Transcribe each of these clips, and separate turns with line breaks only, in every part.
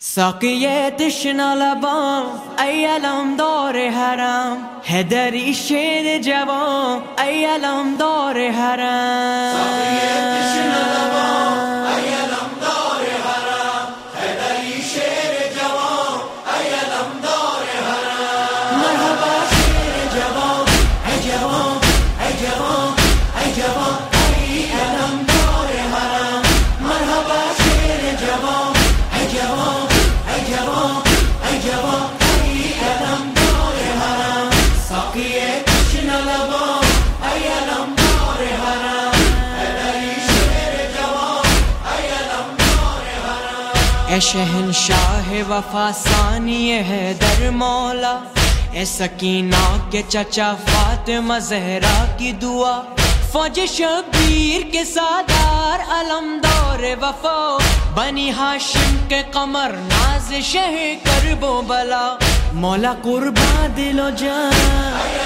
ساقی تشنا لبام ایلم دار حرم. هدری شیر جوان ایلم دار حرم. ساقی تشنا لبام اے شہنشاہ وفا ثانی ہے در مولا، اے سکینہ کے چچا فاطمہ زہرا کی دعا۔ فوج شبیر کے سادار علم دور وفا، بنی ہاشم کے قمر ناز شہ کرب و بلا۔ مولا قربان دل و جان۔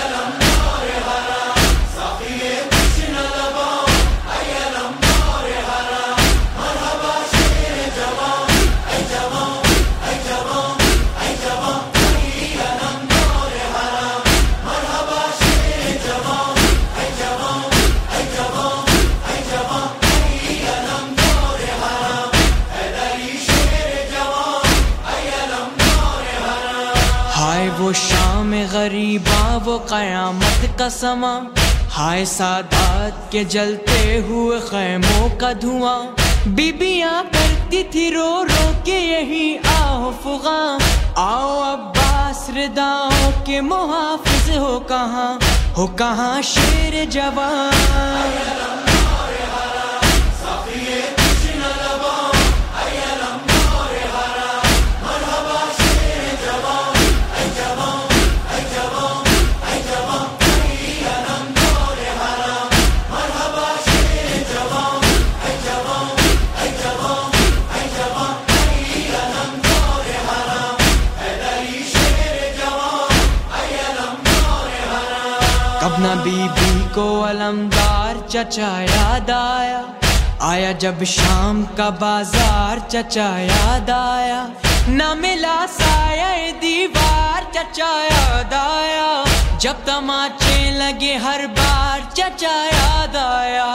وہ شام غریباں، وہ قیامت کا سما ہائے سادات کے جلتے ہوئے خیموں کا دھواں۔ بیبیاں کرتی تھی رو رو کے یہی آہو فغاں۔ آؤ عباس، رداؤں کے محافظ ہو کہاں؟ ہو کہاں شیر جوان؟ کب نہ بی بی کو علمدار چچا یاد آیا آیا جب شام کا بازار چچا یاد آیا نہ ملا سایہ دیوار چچا یاد آیا جب تماچے لگے ہر بار چچا یاد آیا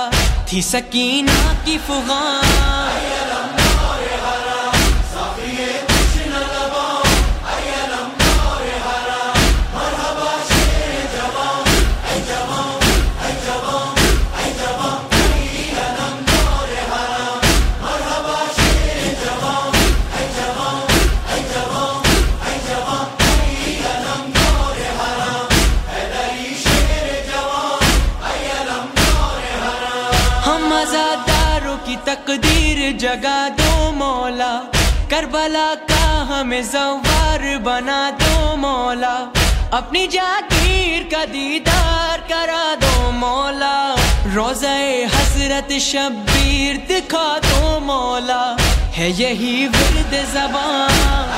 تھی سکینہ کی فغان آزاداروں کی تقدیر جگا دو مولا۔ کربلا کا ہمیں زوار بنا دو مولا۔ اپنی جاگیر کا دیدار کرا دو مولا۔ روزہ حسرت شبیر دکھا دو مولا۔ ہے یہی ورد زبان۔